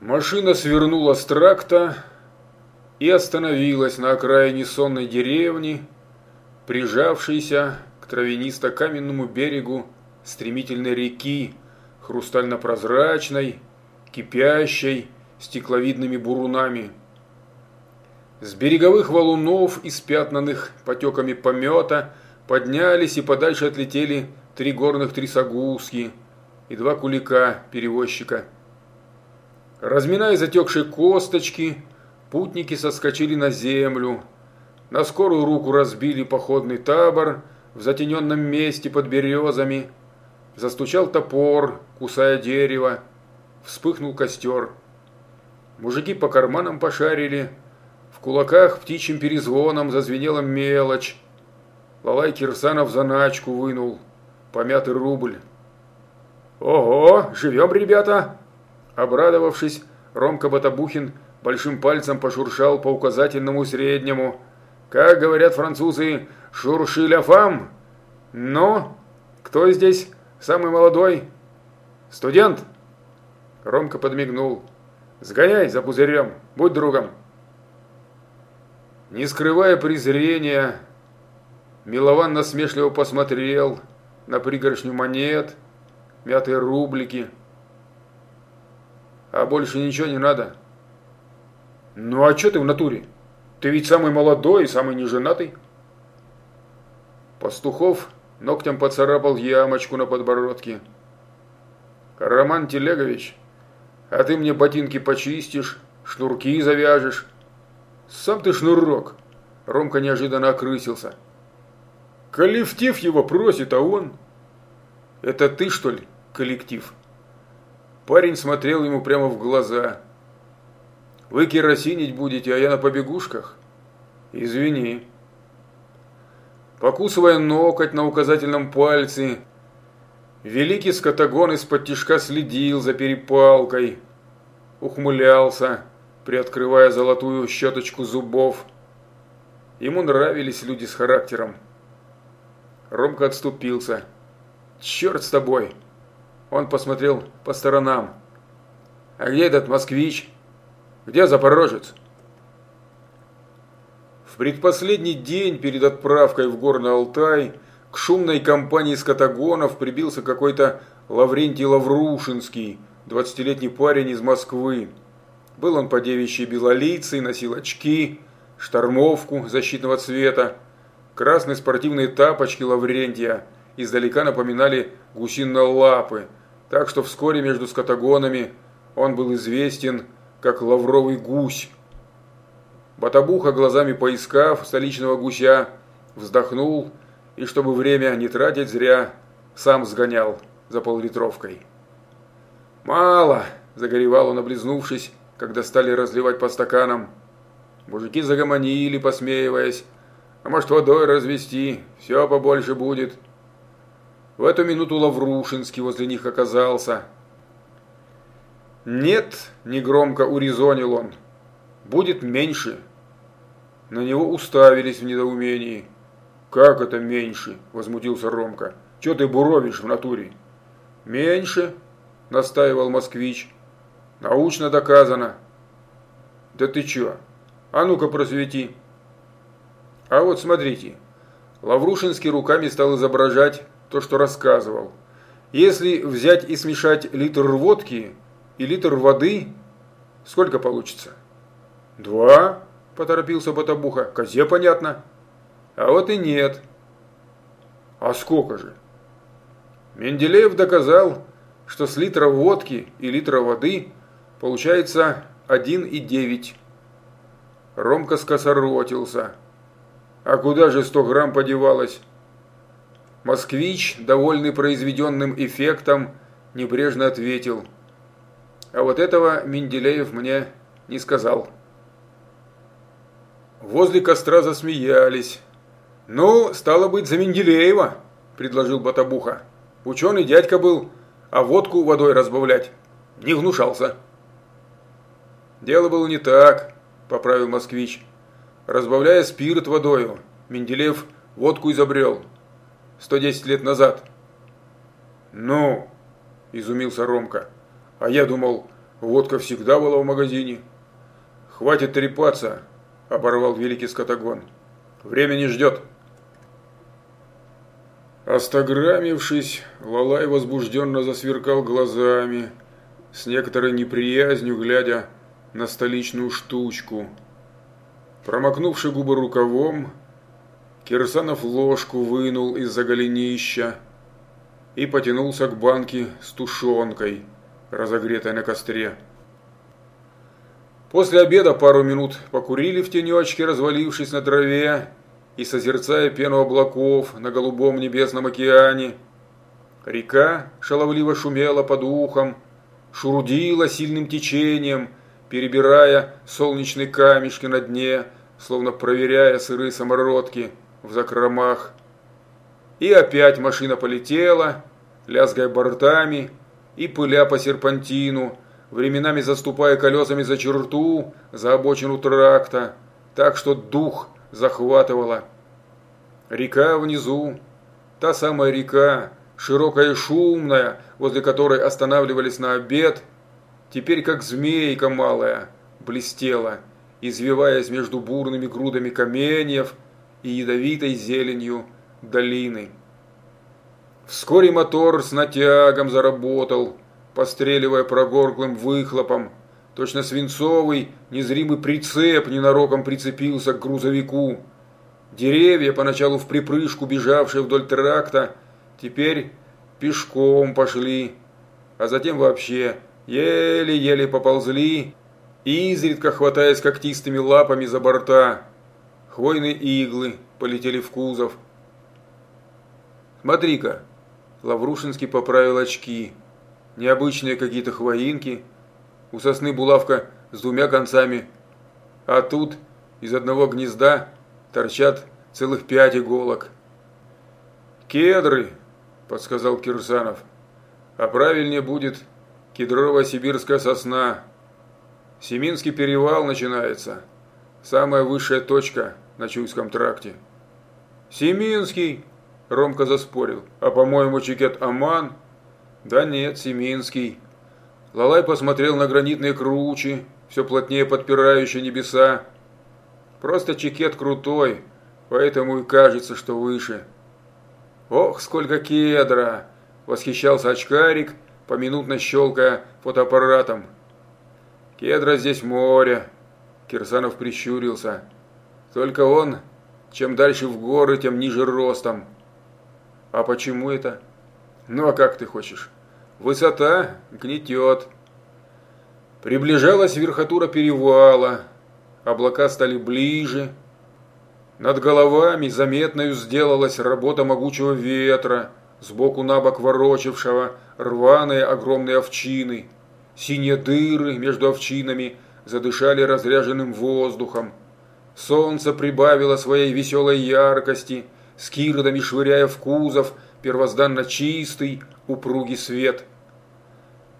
Машина свернула с тракта и остановилась на окраине сонной деревни, прижавшейся к травянисто-каменному берегу стремительной реки, хрустально-прозрачной, кипящей, стекловидными бурунами. С береговых валунов, испятнанных потеками помета, поднялись и подальше отлетели три горных трясогузки и два кулика-перевозчика. Разминая затекшие косточки, путники соскочили на землю, на скорую руку разбили походный табор в затененном месте под березами, застучал топор, кусая дерево, вспыхнул костер. Мужики по карманам пошарили, в кулаках птичьим перезвоном зазвенела мелочь. Лалай Кирсанов заначку вынул, помятый рубль. «Ого, живем, ребята!» Обрадовавшись, Ромка Батабухин большим пальцем пошуршал по указательному среднему. «Как говорят французы, шурши фам!» «Ну, кто здесь самый молодой?» «Студент?» Ромка подмигнул. «Сгоняй за пузырем, будь другом!» Не скрывая презрения, Милован насмешливо посмотрел на пригоршню монет, мятые рублики. А больше ничего не надо. Ну а что ты в натуре? Ты ведь самый молодой и самый неженатый. Пастухов ногтем поцарапал ямочку на подбородке. Роман Телегович, а ты мне ботинки почистишь, шнурки завяжешь. Сам ты шнурок. Ромка неожиданно окрысился. Коллектив его просит, а он... Это ты, что ли, коллектив? Парень смотрел ему прямо в глаза. Вы керосинить будете, а я на побегушках? Извини. Покусывая ноготь на указательном пальце, великий скотагон из-под тишка следил за перепалкой, ухмылялся, приоткрывая золотую щеточку зубов. Ему нравились люди с характером. Ромка отступился. «Черт с тобой!» Он посмотрел по сторонам. «А где этот москвич? Где запорожец?» В предпоследний день перед отправкой в Горный Алтай к шумной компании скотагонов прибился какой-то Лаврентий Лаврушинский, двадцатилетний парень из Москвы. Был он по девичьей белолицей, носил очки, штормовку защитного цвета, красные спортивные тапочки Лаврентия издалека напоминали гусиные лапы, так что вскоре между скотагонами он был известен как лавровый гусь. Батабуха, глазами поискав столичного гуся, вздохнул и, чтобы время не тратить зря, сам сгонял за поллитровкой. «Мало!» – загоревал он, облизнувшись, когда стали разливать по стаканам. Мужики загомонили, посмеиваясь. «А может, водой развести? Все побольше будет!» В эту минуту Лаврушинский возле них оказался. «Нет», – негромко урезонил он, – «будет меньше». На него уставились в недоумении. «Как это меньше?» – возмутился Ромка. «Че ты буровишь в натуре?» «Меньше», – настаивал москвич. «Научно доказано». «Да ты че? А ну-ка просвети». «А вот смотрите». Лаврушинский руками стал изображать то, что рассказывал. Если взять и смешать литр водки и литр воды, сколько получится? Два, поторопился Потабуха. Козе понятно. А вот и нет. А сколько же? Менделеев доказал, что с литра водки и литра воды получается 1,9. Ромка скосоротился. А куда же 100 грамм подевалось? Москвич, довольный произведенным эффектом, небрежно ответил. А вот этого Менделеев мне не сказал. Возле костра засмеялись. «Ну, стало быть, за Менделеева», – предложил Батабуха. «Ученый дядька был, а водку водой разбавлять не гнушался». «Дело было не так», – поправил москвич. «Разбавляя спирт водою, Менделеев водку изобрел». 110 лет назад. Ну, изумился Ромка. А я думал, Водка всегда была в магазине. Хватит трепаться, оборвал великий скотогон. Время не ждет. Остограммившись, Лалай возбужденно засверкал глазами, с некоторой неприязнью глядя на столичную штучку. Промокнувши губы рукавом, Кирсанов ложку вынул из-за голенища и потянулся к банке с тушенкой, разогретой на костре. После обеда пару минут покурили в тенечке, развалившись на траве и созерцая пену облаков на голубом небесном океане. Река шаловливо шумела под ухом, шурудила сильным течением, перебирая солнечные камешки на дне, словно проверяя сырые самородки в закромах. И опять машина полетела, лязгая бортами и пыля по серпантину, временами заступая колесами за черту, за обочину тракта, так что дух захватывала. Река внизу, та самая река, широкая и шумная, возле которой останавливались на обед, теперь как змейка малая, блестела, извиваясь между бурными грудами каменьев и ядовитой зеленью долины. Вскоре мотор с натягом заработал, постреливая прогорклым выхлопом. Точно свинцовый, незримый прицеп ненароком прицепился к грузовику. Деревья, поначалу в припрыжку бежавшие вдоль тракта, теперь пешком пошли, а затем вообще еле-еле поползли, изредка хватаясь когтистыми лапами за борта. Хвойные иглы полетели в кузов. «Смотри-ка!» Лаврушинский поправил очки. Необычные какие-то хвоинки. У сосны булавка с двумя концами. А тут из одного гнезда торчат целых пять иголок. «Кедры!» – подсказал Кирсанов. «А правильнее будет кедровая сибирская сосна. Семинский перевал начинается. Самая высшая точка – на Чуйском тракте. «Семинский!» – Ромка заспорил. «А по-моему, Чикет Аман?» «Да нет, Семинский». Лалай посмотрел на гранитные кручи, все плотнее подпирающие небеса. «Просто Чикет крутой, поэтому и кажется, что выше». «Ох, сколько кедра!» – восхищался очкарик, поминутно щелкая фотоаппаратом. «Кедра здесь море!» – Кирсанов прищурился – только он, чем дальше в горы, тем ниже ростом. А почему это? Ну а как ты хочешь? Высота гнетет. Приближалась верхотура перевала. Облака стали ближе. Над головами заметною сделалась работа могучего ветра, сбоку на бок ворочавшего рваные огромные овчины. Синие дыры между овчинами задышали разряженным воздухом. Солнце прибавило своей веселой яркости, с кирдами швыряя в кузов первозданно чистый, упругий свет.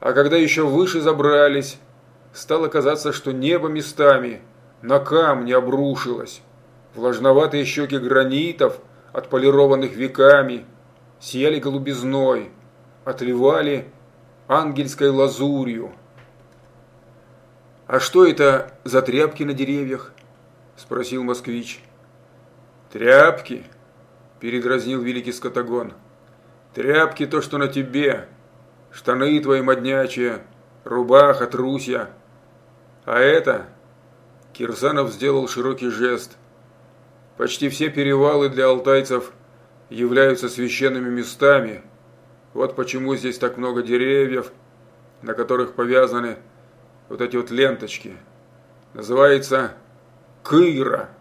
А когда еще выше забрались, стало казаться, что небо местами на камни обрушилось. Влажноватые щеки гранитов, отполированных веками, сияли голубизной, отливали ангельской лазурью. А что это за тряпки на деревьях? Спросил москвич. Тряпки, передразнил великий скотогон. Тряпки то, что на тебе. Штаны твои моднячие, рубаха, трусья. А это... Кирсанов сделал широкий жест. Почти все перевалы для алтайцев являются священными местами. Вот почему здесь так много деревьев, на которых повязаны вот эти вот ленточки. Называется Кыра.